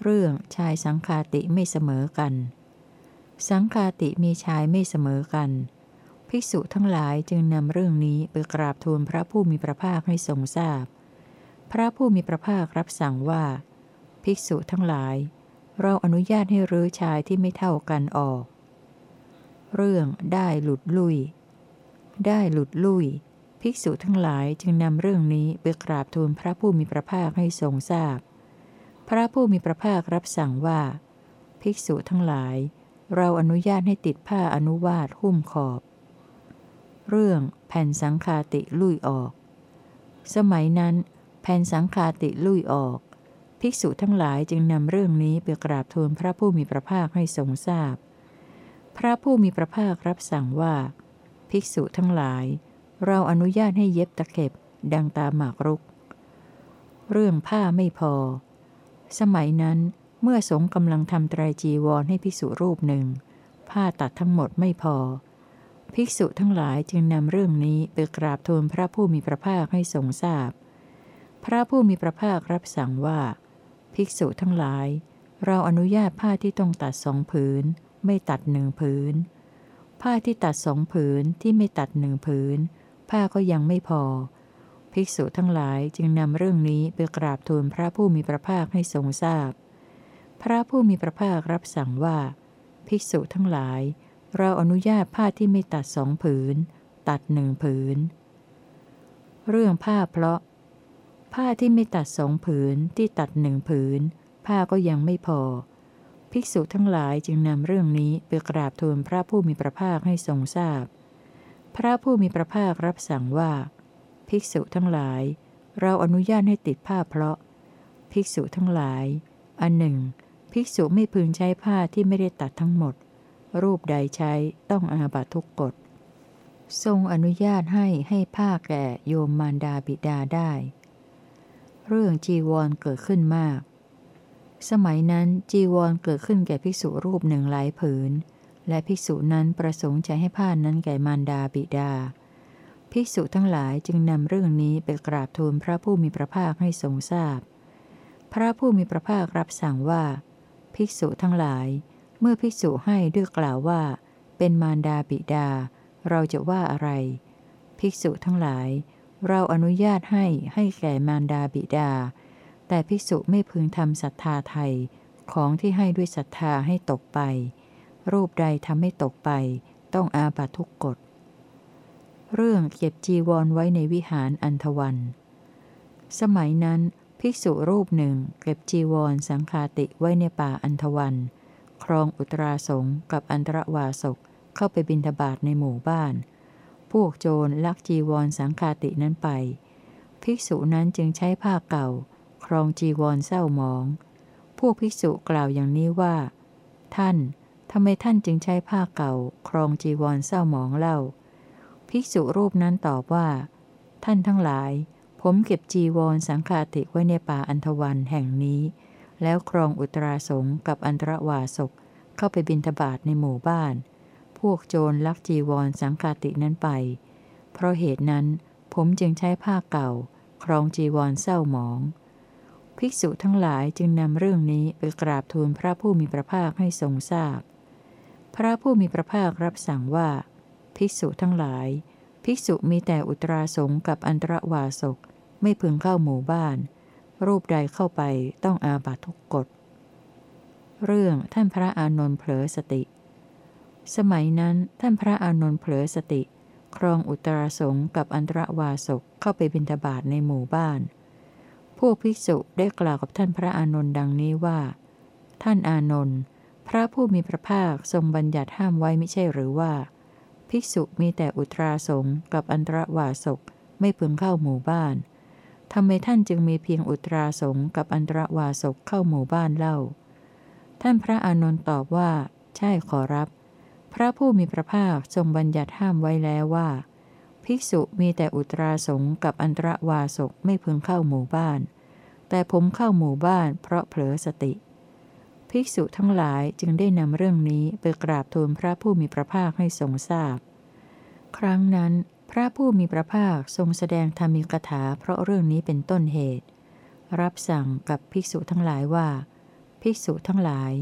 Speaker 1: เรื่องชายสังคาติไม่เสมอกัน สังคาติมีชายไม่เสมอกัน ภิกษุทั้งหลายจึงนำเรื่องนี้ไปกราบทูลพระผู้มีพระภาคให้ทรงทราบพพระผู้มีพระภาครับสั่งว่า ภิกษุทั้งหลาย เราอนุญาตให้รื้อชายที่ไม่เท่ากันออก เรื่องได้หลุดลุย ได้หลุดลุย ภิกษุทั้งหลายจึงนำเรื่องนี้ไปกราบทูลพระผู้มีพระภาคให้ทรงทราบพพระผู้มีพระภาครับสั่งว่า ภิกษุทั้งหลาย เราอนุญาตให้ติดผ้าอนุวาตหุ้มขอบ เรื่องแผ่นสังคาติลุยออก สมัยนั้น แผ่นสังคาติลุยออก ภิกษุทั้งหลายจึงนำเรื่องนี้ไปกราบทูลพระผู้มีพระภาคให้ทรงทราบพพระผู้มีพระภาครับสั่งว่า ภิกษุทั้งหลาย เราอนุญาตให้เย็บตะเข็บดังตามหมากรุก เรื่องผ้าไม่พอ สมัยนั้นเมื่อสงกำลังทำไตรจีวรให้ภิกษุรูปหนึ่ง ผ้าตัดทั้งหมดไม่พอ ภิกษุทั้งหลายจึงนำเรื่องนี้ไปกราบทูลพระผู้มีพระภาคให้ทรงทราบพพระผู้มีพระภาครับสั่งว่า ภิกษุทั้งหลาย เราอนุญาตผ้าที่ต้องตัดสองผืน ไม่ตัดหนึ่งผืน ผ้าที่ตัดสองผืนที่ไม่ตัดหนึ่งผืน ผ้าก็ยังไม่พอ ภิกษุทั้งหลายจึงนำเรื่องนี้ไปกราบทูลพระผู้มีพระภาคให้ทรงทราบพพระผู้มีพระภาครับสั่งว่า ภิกษุทั้งหลาย เราอนุญาตผ้าที่ไม่ตัดสองผืน ตัดหนึ่งผืน เรื่องผ้าเพราะ ผ้าที่ไม่ตัดสองผืนที่ตัดหนึ่งผืน ผ้าก็ยังไม่พอ ภิกษุทั้งหลายจึงนำเรื่องนี้ไปกราบทูลพระผู้มีพระภาคให้ทรงทราบพพระผู้มีพระภาครับสั่งว่า ภิกษุทั้งหลาย เราอนุญาตให้ติดผ้าเพราะ ภิกษุทั้งหลาย อันหนึ่ง ภิกษุไม่พึงใช้ผ้าที่ไม่ได้ตัดทั้งหมด รูปใดใช้ต้องอาบัตทุกกฎ ทรงอนุญาตให้ให้ผ้าแก่โยมมารดาบิดาได้ เรื่องจีวรเกิดขึ้นมาก สมัยนั้นจีวรเกิดขึ้นแก่ภิกษุรูปหนึ่งหลายผืน และภิกษุนั้นประสงค์จะให้ผ้านั้นแก่มารดาบิดา ภิกษุทั้งหลายจึงนำเรื่องนี้ไปกราบทูลพระผู้มีพระภาคให้ทรงทราบพพระผู้มีพระภาครับสั่งว่า ภิกษุทั้งหลาย เมื่อภิกษุให้ด้วยกล่าวว่า เป็นมารดาบิดา เราจะว่าอะไร ภิกษุทั้งหลาย เราอนุญาตให้ให้แก่มารดาบิดา แต่ภิกษุไม่พึงทำศรัทธาไทย ของที่ให้ด้วยศรัทธาให้ตกไป รูปใดทำให้ตกไป ต้องอาบัตทุกกฎ เรื่องเก็บจีวรไว้ในวิหารอันทวัน สมัยนั้น ภิกษุรูปหนึ่งเก็บจีวรสังคาติไว้ในป่าอันทวัน ครองอุตราสงกับอันตรวาสกเข้าไปบินทบาทในหมู่บ้าน พวกโจรลักจีวรสังคาตินั้นไป ภิกษุนั้นจึงใช้ผ้าเก่า ครองจีวรเศร้าหมอง พวกภิกษุกล่าวอย่างนี้ว่า ท่านทำไมท่านจึงใช้ผ้าเก่า ครองจีวรเศร้าหมองเล่า ภิกษุรูปนั้นตอบว่า ท่านทั้งหลาย ผมเก็บจีวรสังฆาติไว้ในป่าอันทวันแห่งนี้ แล้วครองอุตราสงกับอันตรวาสกเข้าไปบินทบาทในหมู่บ้าน พวกโจรลักจีวรสังฆาตินั้นไป เพราะเหตุนั้นผมจึงใช้ผ้าเก่า ครองจีวรเศร้าหมอง ภิกษุทั้งหลายจึงนำเรื่องนี้ไปกราบทูลพระผู้มีพระภาคให้ทรงทราบพพระผู้มีพระภาครับสั่งว่า ภิกษุทั้งหลาย ภิกษุมีแต่อุตราสงกับอันตรวาสกไม่พึงเข้าหมู่บ้าน รูปใดเข้าไปต้องอาบัตทุกกฎ เรื่องท่านพระอานนท์เผลอสติ สมัยนั้นท่านพระอานนท์เผลอสติ ครองอุตราสงกับอันตรวาสกเข้าไปบิณฑบาตในหมู่บ้าน พวกภิกษุได้กล่าวกับท่านพระอานนท์ดังนี้ว่า ท่านอานนท์พระผู้มีพระภาคทรงบัญญัติห้ามไว้ไม่ใช่หรือว่า ภิกษุมีแต่อุตราสงกับอันตรวาสกไม่พึงเข้าหมู่บ้าน ทำไมท่านจึงมีเพียงอุตราสงกับอันตรวาสกเข้าหมู่บ้านเล่า ท่านพระอานนท์ตอบว่า ใช่ขอรับ พระผู้มีพระภาคทรงบัญญัติห้ามไว้แล้วว่า ภิกษุมีแต่อุตราสงกับอันตรวาสกไม่พึงเข้าหมู่บ้าน แต่ผมเข้าหมู่บ้านเพราะเผลอสติ ภิกษุทั้งหลายจึงได้นำเรื่องนี้ไปกราบทูลพระผู้มีพระภาคให้ทรงทราบ ครั้งนั้น พระผู้มีพระภาคทรงแสดงธรรมิกถาเพราะเรื่องนี้เป็นต้นเหตุ รับสั่งกับภิกษุทั้งหลายว่า ภิกษุทั้งหลาย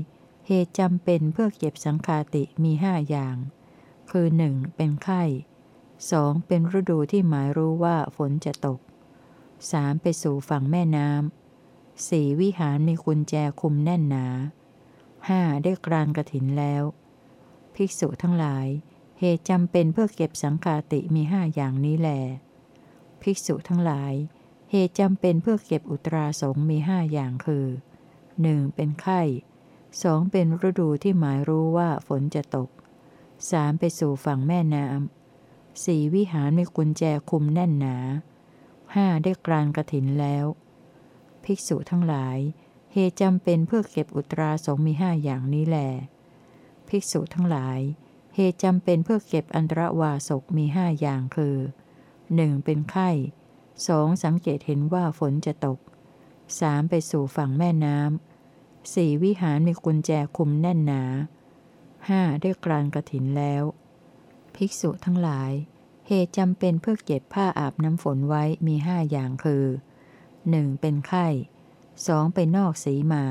Speaker 1: เหตุจำเป็นเพื่อเก็บสังคาติมีห้าอย่าง คือ 1. เป็นไข้ 2. เป็นฤดูที่หมายรู้ว่าฝนจะตก 3. ไปสู่ฝั่งแม่น้ำ 4. วิหารมีกุญแจคุมแน่นหนา 5. ได้กรานกระถินแล้ว ภิกษุทั้งหลาย เหตุจำเป็นเพื่อเก็บสังกาติมีห้าอย่างนี้แล ภิกษุทั้งหลาย เหตุจำเป็นเพื่อเก็บอุตราสงมีห้าอย่างคือ 1. เป็นไข้ 2. เป็นฤดูที่หมายรู้ว่าฝนจะตก 3. ไปสู่ฝั่งแม่น้ำ 4. วิหารมีกุญแจคุมแน่นหนา 5. ได้กรานกระถินแล้ว ภิกษุทั้งหลาย เหตุจำเป็นเพื่อเก็บอุตราสงมีห้าอย่างนี้แล ภิกษุทั้งหลาย เหตุจำเป็นเพื่อเก็บอันตรวาสกมีห้าอย่างคือ 1. เป็นไข้ 2. สังเกตเห็นว่าฝนจะตก 3. ไปสู่ฝั่งแม่น้ำ 4. วิหารมีกุญแจคุมแน่นหนา 5. ได้กรานกระถินแล้ว ภิกษุทั้งหลาย เหตุจำเป็นเพื่อเก็บผ้าอาบน้ำฝนไว้มีห้าอย่างคือ 1. เป็นไข้ 2. ไปนอกสีมา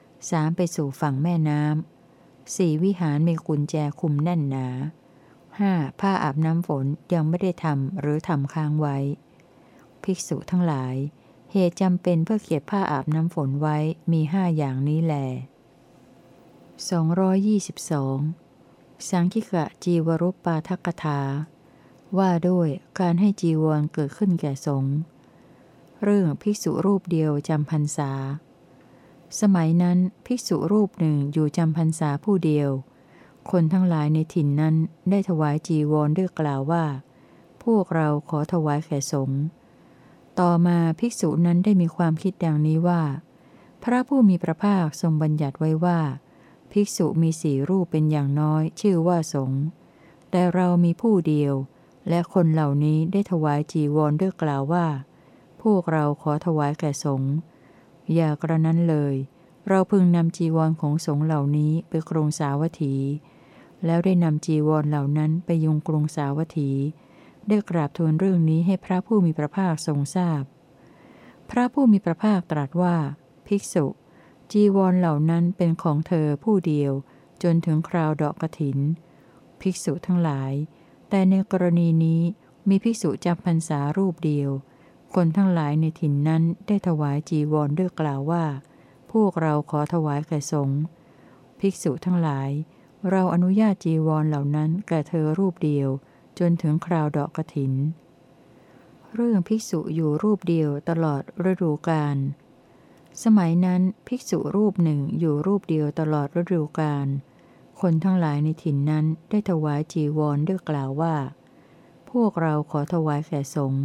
Speaker 1: 3. ไปสู่ฝั่งแม่น้ำ สี่วิหารมีกุญแจคุมแน่นหนาห้าผ้าอาบน้ำฝนยังไม่ได้ทำหรือทำค้างไว้ ภิกษุทั้งหลาย เหตุจำเป็นเพื่อเก็บผ้าอาบน้ำฝนไว้มีห้าอย่างนี้แล222สังคิกะจีวรุปปาทกถา ว่าด้วยการให้จีวรเกิดขึ้นแก่สงฆ์เรื่องภิกษุรูปเดียวจำพรรษา สมัยนั้นภิกษุรูปหนึ่งอยู่จำพรรษาผู้เดียว คนทั้งหลายในถิ่นนั้นได้ถวายจีวรด้วยกล่าวว่า พวกเราขอถวายแก่สงฆ์ต่อมาภิกษุนั้นได้มีความคิดดังนี้ว่า พระผู้มีพระภาคทรงบัญญัติไว้ว่า ภิกษุมีสี่รูปเป็นอย่างน้อยชื่อว่าสงฆ์แต่เรามีผู้เดียว และคนเหล่านี้ได้ถวายจีวรด้วยกล่าวว่า พวกเราขอถวายแก่สงฆ์ อย่ากระนั้นเลย เราพึงนำจีวรของสงเหล่านี้ไปกรุงสาวัตถี แล้วได้นำจีวรเหล่านั้นไปยุงกรุงสาวัตถี ได้กราบทูลเรื่องนี้ให้พระผู้มีพระภาคทรงทราบพพระผู้มีพระภาคตรัสว่า ภิกษุ จีวรเหล่านั้นเป็นของเธอผู้เดียว จนถึงคราวดอกกระถิน ภิกษุทั้งหลาย แต่ในกรณีนี้มีภิกษุจำพรรษารูปเดียว คนทั้งหลายในถิ่นนั้นได้ถวายจีวรด้วยกล่าวว่า พวกเราขอถวายแก่สงฆ์ภิกษุทั้งหลาย เราอนุญาตจีวรเหล่านั้นแก่เธอรูปเดียว จนถึงคราวดอกกระถิน เรื่องภิกษุอยู่รูปเดียวตลอดฤดูกาลสมัยนั้นภิกษุรูปหนึ่งอยู่รูปเดียวตลอดฤดูกาลคนทั้งหลายในถิ่นนั้นได้ถวายจีวรด้วยกล่าวว่า พวกเราขอถวายแก่สงฆ์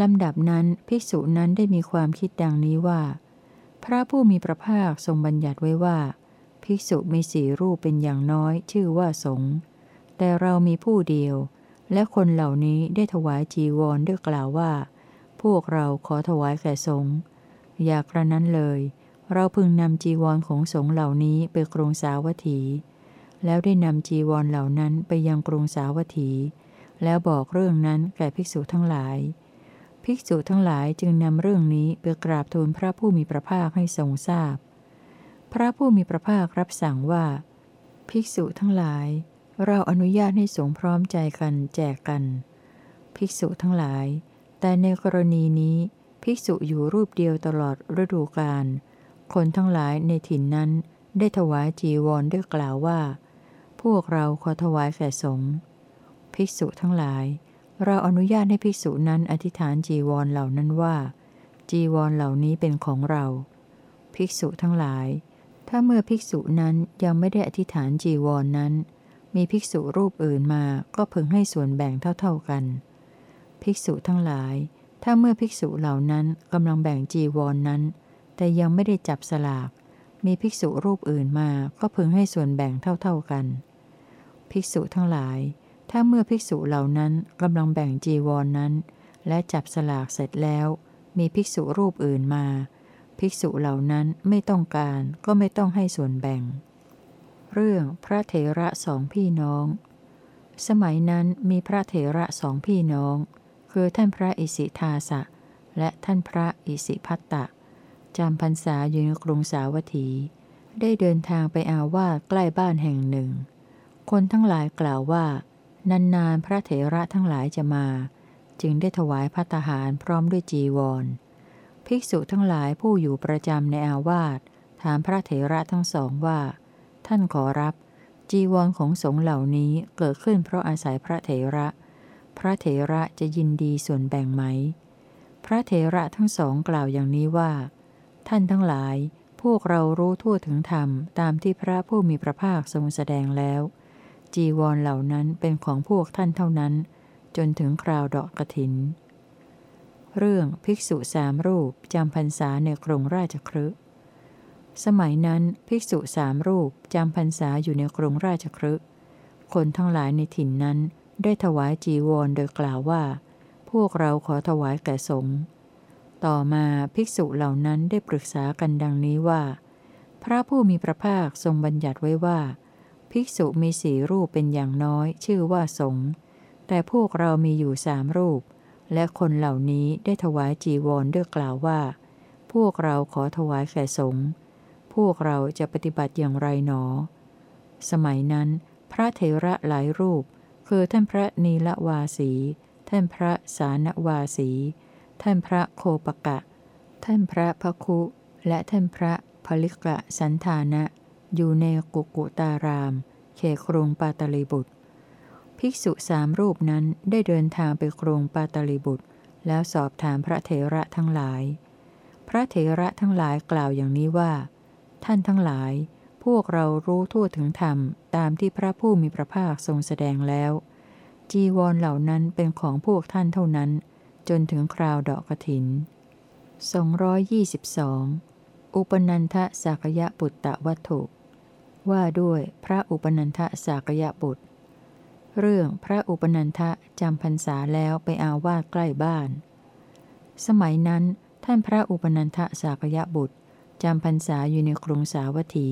Speaker 1: ลำดับนั้นภิกษุนั้นได้มีความคิดดังนี้ว่า พระผู้มีพระภาคทรงบัญญัติไว้ว่า ภิกษุมีสี่รูปเป็นอย่างน้อย ชื่อว่าสงฆ์แต่เรามีผู้เดียว และคนเหล่านี้ได้ถวายจีวรด้วยกล่าวว่า พวกเราขอถวายแก่สงฆ์อย่ากระนั้นเลย เราพึงนำจีวรของสงฆ์เหล่านี้ไปกรุงสาวัตถี แล้วได้นำจีวรเหล่านั้นไปยังกรุงสาวัตถี แล้วบอกเรื่องนั้นแก่ภิกษุทั้งหลาย ภิกษุทั้งหลายจึงนำเรื่องนี้ไปกราบทูลพระผู้มีพระภาคให้ทรงทราบพพระผู้มีพระภาครับสั่งว่า ภิกษุทั้งหลาย เราอนุญาตให้สงพร้อมใจกันแจกกัน ภิกษุทั้งหลาย แต่ในกรณีนี้ภิกษุอยู่รูปเดียวตลอดฤดูกาลคนทั้งหลายในถิ่นนั้นได้ถวายจีวรด้วยกล่าวว่า พวกเราขอถวายแก่สงฆ์ภิกษุทั้งหลาย เราอนุญาตให้ภิกษุนั้นอธิษฐานจีวรเหล่านั้นว่า จีวรเหล่านี้เป็นของเรา ภิกษุทั้งหลาย ถ้าเมื่อภิกษุนั้นยังไม่ได้อธิษฐานจีวรนนั้น มีภิกษุรูปอื่นมาก็พึงให้ส่วนแบ่งเท่า ๆกัน ภิกษุทั้งหลาย ถ้าเมื่อภิกษุเหล่านั้นกำลังแบ่งจีวรนนั้น แต่ยังไม่ได้จับสลาก มีภิกษุรูปอื่นมาก็พึงให้ส่วนแบ่งเท่า ๆกัน ภิกษุทั้งหลาย ถ้าเมื่อภิกษุเหล่านั้นกำลังแบ่งจีวรนนั้น และจับสลากเสร็จแล้ว มีภิกษุรูปอื่นมา ภิกษุเหล่านั้นไม่ต้องการก็ไม่ต้องให้ส่วนแบ่ง เรื่องพระเถระสองพี่น้อง สมัยนั้นมีพระเถระสองพี่น้อง คือท่านพระอิสิทาสะ และท่านพระอิสิพัตตะจำพรรษาอยู่ในกรุงสาวัตถี ได้เดินทางไปอาวาสใกล้บ้านแห่งหนึ่ง คนทั้งหลายกล่าวว่า นานๆ พระเถระทั้งหลายจะมา จึงได้ถวายพัตหารพร้อมด้วยจีวร ภิกษุทั้งหลายผู้อยู่ประจำในอาวาสถามพระเถระทั้งสองว่า ท่านขอรับ จีวรของสงฆ์เหล่านี้เกิดขึ้นเพราะอาศัยพระเถระ พระเถระจะยินดีส่วนแบ่งไหม พระเถระทั้งสองกล่าวอย่างนี้ว่า ท่านทั้งหลายพวกเรารู้ทั่วถึงธรรมตามที่พระผู้มีพระภาคทรงแสดงแล้ว จีวรเหล่านั้นเป็นของพวกท่านเท่านั้น จนถึงคราวดอกกระถิน เรื่องภิกษุสามรูปจำพรรษาในกรุงราชครึสมัยนั้นภิกษุสามรูปจำพรรษาอยู่ในกรุงราชครึคนทั้งหลายในถิ่นนั้นได้ถวายจีวรโดยกล่าวว่า พวกเราขอถวายแก่สงฆ์ต่อมาภิกษุเหล่านั้นได้ปรึกษากันดังนี้ว่า พระผู้มีพระภาคทรงบัญญัติไว้ว่า ภิกษุมีสี่รูปเป็นอย่างน้อย ชื่อว่าสงฆ์แต่พวกเรามีอยู่สามรูป และคนเหล่านี้ได้ถวายจีวรด้วยกล่าวว่า พวกเราขอถวายแก่สงฆ์พวกเราจะปฏิบัติอย่างไรหนอ สมัยนั้น พระเถระหลายรูป คือท่านพระนีละวาสี ท่านพระสานวาสี ท่านพระโคปกะ ท่านพระพคุ และท่านพระผลิกะสันธานะ อยู่ในกุกุตาราม เขครุงปาตลีบุตร ภิกษุสามรูปนั้นได้เดินทางไปกรุงปาตลีบุตร แล้วสอบถามพระเถระทั้งหลาย พระเถระทั้งหลายกล่าวอย่างนี้ว่า ท่านทั้งหลาย พวกเรารู้ทั่วถึงธรรมตามที่พระผู้มีพระภาคทรงแสดงแล้ว จีวรเหล่านั้นเป็นของพวกท่านเท่านั้น จนถึงคราวดอกกระถิน222 อุปนันทสักยะปุตตะวัตถุ ว่าด้วยพระอุปนันทสากยะบุตร เรื่องพระอุปนันทะจำพรรษาแล้วไปอาวาสใกล้บ้าน สมัยนั้นท่านพระอุปนันทสากยะบุตรจำพรรษาอยู่ในกรุงสาวัตถี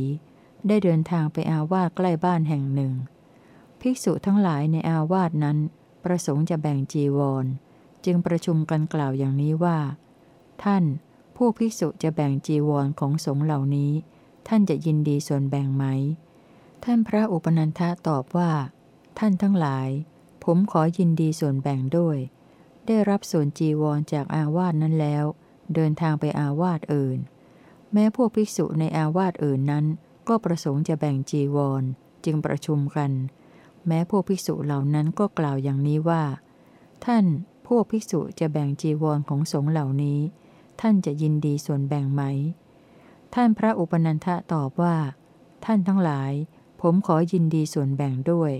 Speaker 1: ได้เดินทางไปอาวาสใกล้บ้านแห่งหนึ่ง ภิกษุทั้งหลายในอาวาสนั้น ประสงค์จะแบ่งจีวร จึงประชุมกันกล่าวอย่างนี้ว่า ท่านผู้ภิกษุจะแบ่งจีวรของสงฆ์เหล่านี้ ท่านจะยินดีส่วนแบ่งไหม ท่านพระอุปนันทะตอบว่า ท่านทั้งหลาย ผมขอยินดีส่วนแบ่งด้วย ได้รับส่วนจีวรจากอาวาสนั้นแล้ว เดินทางไปอาวาสอื่น แม้พวกภิกษุในอาวาสอื่นนั้น ก็ประสงค์จะแบ่งจีวร จึงประชุมกัน แม้พวกภิกษุเหล่านั้นก็กล่าวอย่างนี้ว่า ท่านพวกภิกษุจะแบ่งจีวรของสงฆ์เหล่านี้ ท่านจะยินดีส่วนแบ่งไหม ท่านพระอุปนันทะตอบว่า ท่านทั้งหลาย ผมขอยินดีส่วนแบ่งด้วย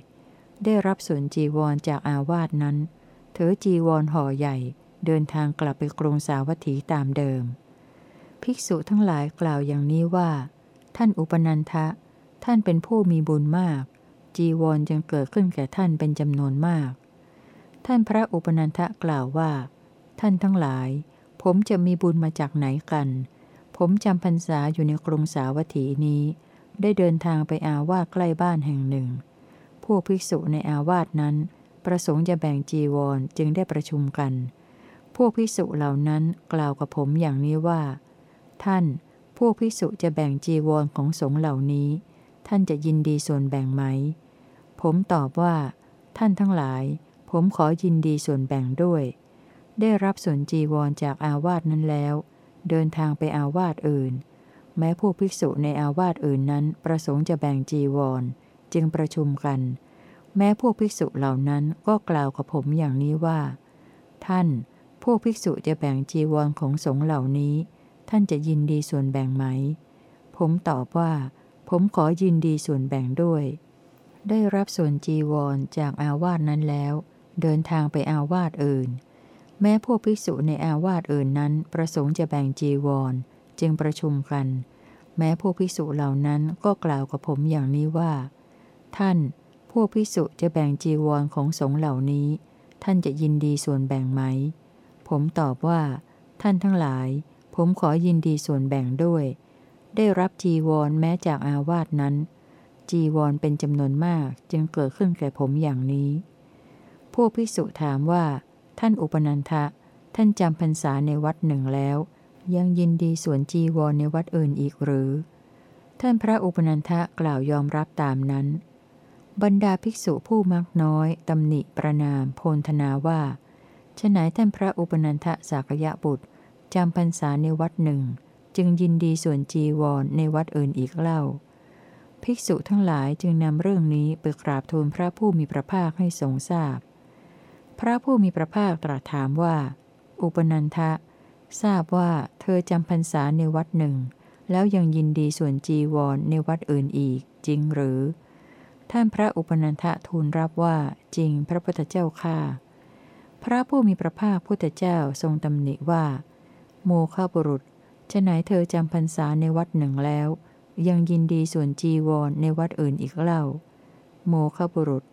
Speaker 1: ได้รับส่วนจีวรจากอาวาสนั้น เถอจีวรห่อใหญ่ เดินทางกลับไปกรุงสาวัตถีตามเดิม ภิกษุทั้งหลายกล่าวอย่างนี้ว่า ท่านอุปนันทะ ท่านเป็นผู้มีบุญมาก จีวรจึงเกิดขึ้นแก่ท่านเป็นจำนวนมาก ท่านพระอุปนันทะกล่าวว่า ท่านทั้งหลาย ผมจะมีบุญมาจากไหนกัน ผมจำพรรษาอยู่ในกรุงสาวัตถีนี้ ได้เดินทางไปอาวาสใกล้บ้านแห่งหนึ่ง พวกภิกษุในอาวาสนั้น ประสงค์จะแบ่งจีวรจึงได้ประชุมกัน พวกภิกษุเหล่านั้นกล่าวกับผมอย่างนี้ว่า ท่าน พวกภิกษุจะแบ่งจีวรของสงฆ์เหล่านี้ ท่านจะยินดีส่วนแบ่งไหม ผมตอบว่า ท่านทั้งหลาย ผมขอยินดีส่วนแบ่งด้วย ได้รับส่วนจีวรจากอาวาสนั้นแล้ว เดินทางไปอาวาสอื่น แม้ผู้ภิกษุในอาวาสอื่นนั้น ประสงค์จะแบ่งจีวร จึงประชุมกัน แม้พวกภิกษุเหล่านั้นก็กล่าวกับผมอย่างนี้ว่า ท่าน พวกภิกษุจะแบ่งจีวรของสงฆ์เหล่านี้ ท่านจะยินดีส่วนแบ่งไหม ผมตอบว่า ผมขอยินดีส่วนแบ่งด้วย ได้รับส่วนจีวรจากอาวาสนั้นแล้ว เดินทางไปอาวาสอื่น แม้พวกภิกษุในอาวาสอื่นนั้นประสงค์จะแบ่งจีวร จึงประชุมกัน แม้พวกภิกษุเหล่านั้นก็กล่าวกับผมอย่างนี้ว่า ท่าน พวกภิกษุจะแบ่งจีวรของสงฆ์เหล่านี้ ท่านจะยินดีส่วนแบ่งไหม ผมตอบว่า ท่านทั้งหลาย ผมขอยินดีส่วนแบ่งด้วย ได้รับจีวรแม้จากอาวาสนั้น จีวรเป็นจำนวนมากจึงเกิดขึ้นแก่ผมอย่างนี้ พวกภิกษุถามว่า ท่านอุปนันทะ ท่านจำพรรษาในวัดหนึ่งแล้ว ยังยินดีส่วนจีวรในวัดอื่นอีกหรือ ท่านพระอุปนันทะกล่าวยอมรับตามนั้น บรรดาภิกษุผู้มักน้อยตำหนิประนามโพนธนาว่าฉไหนท่านพระอุปนันทะสากยะบุตรจำพรรษาในวัดหนึ่ง จึงยินดีส่วนจีวรในวัดอื่นอีกเล่า ภิกษุทั้งหลายจึงนำเรื่องนี้ไปกราบทูลพระผู้มีพระภาคให้ทรงทราบพ พระผู้มีพระภาคตรัสถามว่า อุปนันทะ ทราบว่าเธอจำพรรษาในวัดหนึ่ง แล้วยังยินดีส่วนจีวรในวัดอื่นอีก จริงหรือ ท่านพระอุปนันทะทูลรับว่าจริงพระพุทธเจ้าข้าพระผู้มีพระภาคพุทธเจ้าทรงตำหนิว่า โมฆะบุรุษฉไหนเธอจำพรรษาในวัดหนึ่งแล้ว ยังยินดีส่วนจีวรในวัดอื่นอีกเล่า โมฆะบุรุษ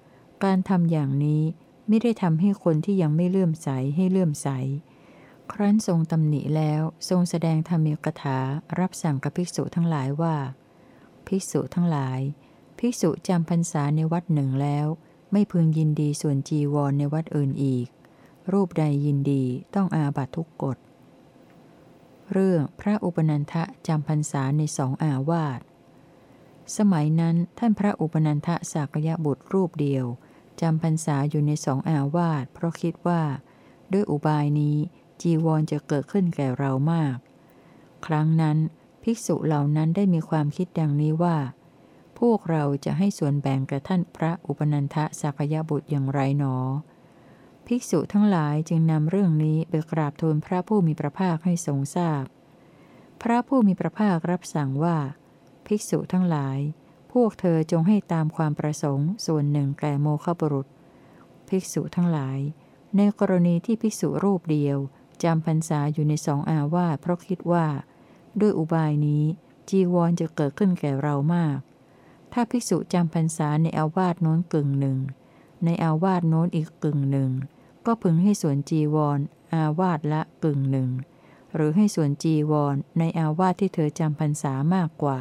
Speaker 1: การทำอย่างนี้ ไม่ได้ทำให้คนที่ยังไม่เลื่อมใสให้เลื่อมใส ครั้นทรงตำหนิแล้วทรงแสดงธรรมีกถารับสั่งกับภิกษุทั้งหลายว่า ภิกษุทั้งหลาย ภิกษุจำพรรษาในวัดหนึ่งแล้ว ไม่พึงยินดีส่วนจีวรในวัดอื่นอีก รูปใดยินดีต้องอาบัตทุกกฎ เรื่องพระอุปนันทะจำพรรษาในสองอาวาสสมัยนั้นท่านพระอุปนันทะสากยะบุตรรูปเดียว จำพรรษาอยู่ในสองอาวาสเพราะคิดว่า ด้วยอุบายนี้จีวรจะเกิดขึ้นแก่เรามาก ครั้งนั้นภิกษุเหล่านั้นได้มีความคิดดังนี้ว่า พวกเราจะให้ส่วนแบ่งกับท่านพระอุปนันทะสากยบุตรอย่างไรหนอ ภิกษุทั้งหลายจึงนำเรื่องนี้ไปกราบทูลพระผู้มีพระภาคให้ทรงทราบพพระผู้มีพระภาครับสั่งว่า ภิกษุทั้งหลาย พวกเธอจงให้ตามความประสงค์ ส่วนหนึ่งแก่โมฆะบุรุษ ภิกษุทั้งหลาย ในกรณีที่ภิกษุรูปเดียวจำพรรษาอยู่ในสองอาวาสเพราะคิดว่า ด้วยอุบายนี้จีวรจะเกิดขึ้นแก่เรามาก ถ้าภิกษุจำพรรษาในอาวาสโน้นกึ่งหนึ่ง ในอาวาสโน้นอีกกึ่งหนึ่ง ก็พึงให้ส่วนจีวรอาวาสละกึ่งหนึ่ง หรือให้ส่วนจีวรในอาวาสที่เธอจำพรรษามากกว่า